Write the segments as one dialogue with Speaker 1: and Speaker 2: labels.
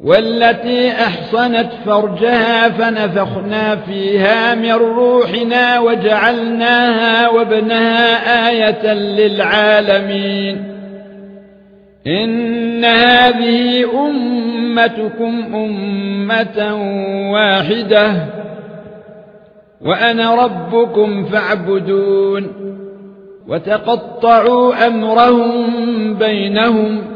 Speaker 1: والتي أحصنت فرجها فنفخنا فيها من روحنا وجعلناها وابنها آية للعالمين. إن هذه أمتكم أمة واحدة وأنا ربكم فاعبدون وتقطعوا أمرهم بينهم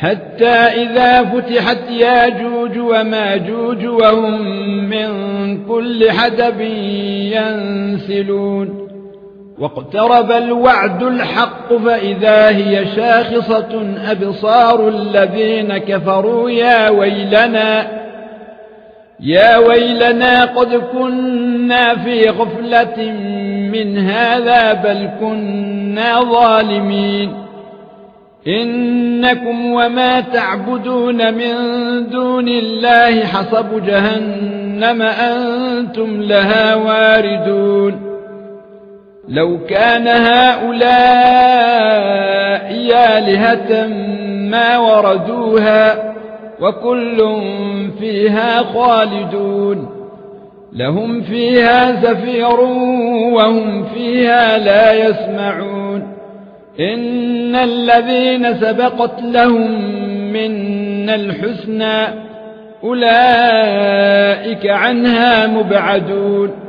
Speaker 1: حتى إذا فتحت ياجوج وماجوج وهم من كل حدب ينسلون. واقترب الوعد الحق فإذا هي شاخصة أبصار الذين كفروا يا ويلنا يا ويلنا قد كنا في غفلة من هذا بل كنا ظالمين. إنكم وما تعبدون من دون الله حسب جهنم أنتم لها واردون. لو كان هؤلاء آلهة ما وردوها وكل فيها خالدون. لهم فيها زفير وهم فيها لا يسمعون. إن الذين سبقت لهم من الحسنى أولئك عنها مبعدون